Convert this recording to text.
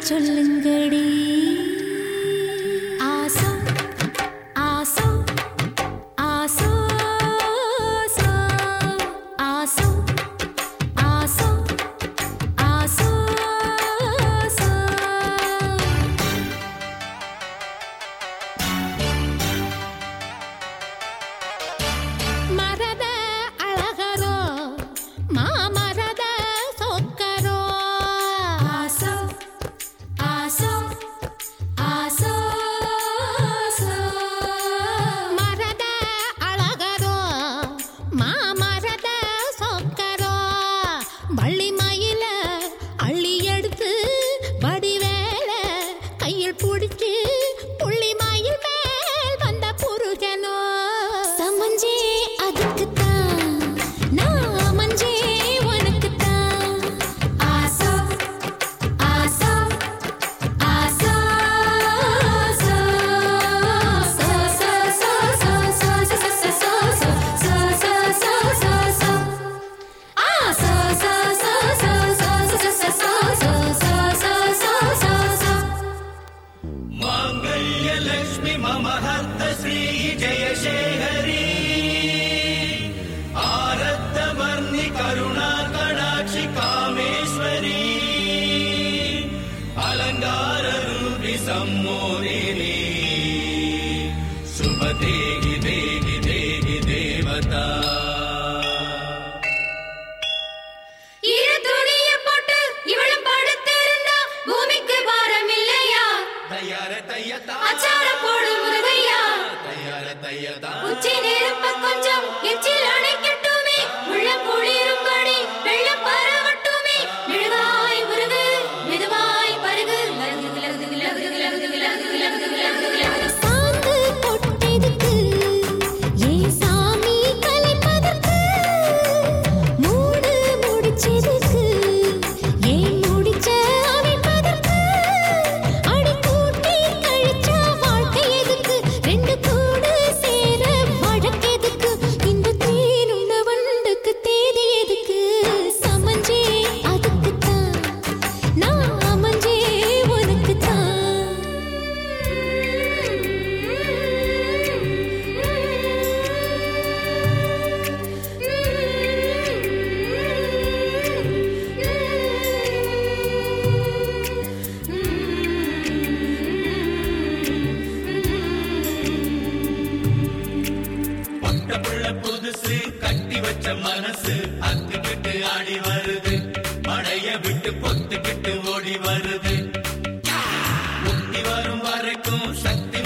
சொல்லுங்கடி. கையில் பிடிச்சு सम्मोदिनी शुभदेहि देहि देहि देवता। அச்சார போடு முருகையா? தயார தையதா. உச்சி நெருப்ப கொஞ்சம் எச்சில் அணை சொகுசு கட்டி வச்ச மனசு அத்துக்கிட்டு ஆடி வருது. மடைய விட்டு பொத்துக்கிட்டு ஓடி வருது. ஒட்டி வரும் வரைக்கும் சக்தி